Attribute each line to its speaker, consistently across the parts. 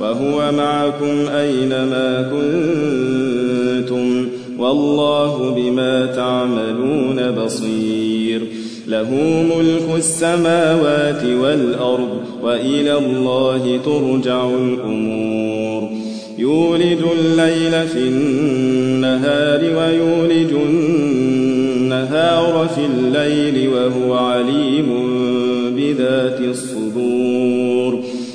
Speaker 1: وهو معكم أينما كنتم والله بما تعملون بصير له ملك السماوات والأرض وإلى الله ترجع الأمور يولد الليل في النهار ويولج النهار في الليل وهو عليم بذات الصدور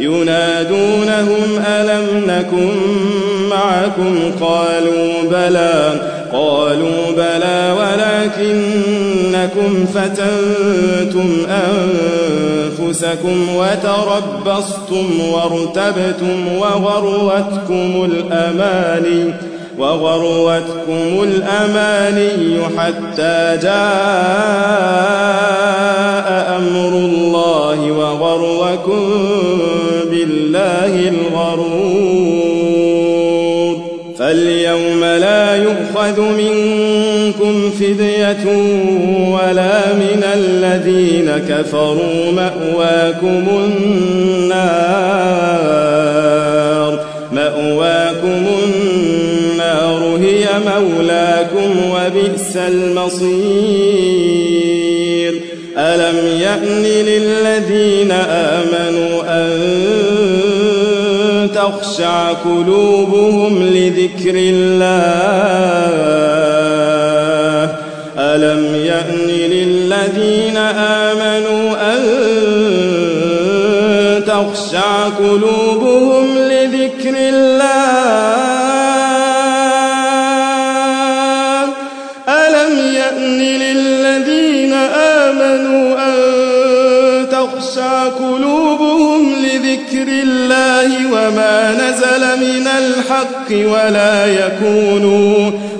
Speaker 1: ينادونهم ألم نكن معكم قالوا بلى قالوا بلى ولكنكم فتنتم أنفسكم وتربصتم وارتبتم وغروتكم الأماني وغروتكم الأماني حتى جاء أمر الله وغروكم منكم فدية ولا من الذين كفروا مأواكم النار مأواكم النار هي مولاكم وبئس المصير ألم يأن للذين آمنوا أن تخشع قلوبهم لذكر الله ألم يأن للذين آمنوا أن تخشع قلوبهم لذكر الله ألم يأن للذين آمنوا أن تخشع قلوبهم لذكر الله وما نزل من الحق ولا يكونوا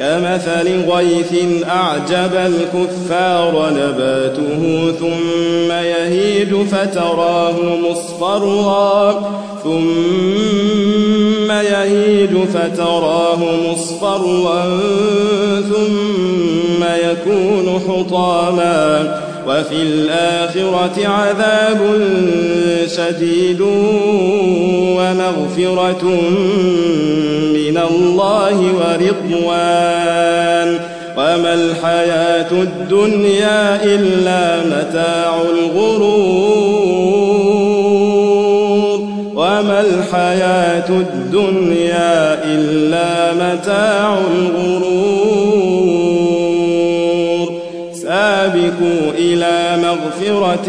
Speaker 1: كمثل غيث أعجب الكفار نباته ثم يهيج فتراه مصفرا ثم يهيد فتراه مصفرا ثم يكون حطاما وفي الآخرة عذاب شديد ومغفرة من الله ورضوان وما الحياة الدنيا إلا متاع الغرور وما الحياة الدنيا إلا متاع الغرور سابقوا إلى مغفرة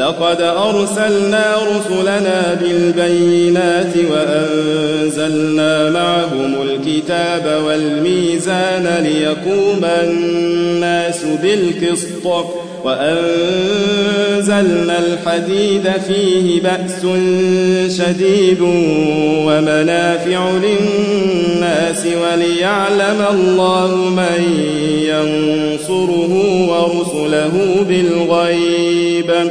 Speaker 1: لقد أرسلنا رسلنا بالبينات وأنزلنا معهم الكتاب والميزان ليقوم الناس بالقسط وأنزلنا الحديد فيه بأس شديد ومنافع للناس وليعلم الله من ينصره ورسله بالغيب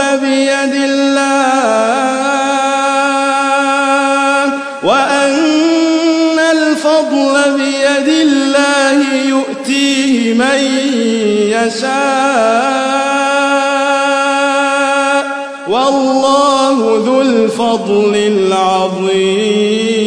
Speaker 1: بيد الله وأن الفضل بيد الله يؤتيه من يشاء والله ذو الفضل العظيم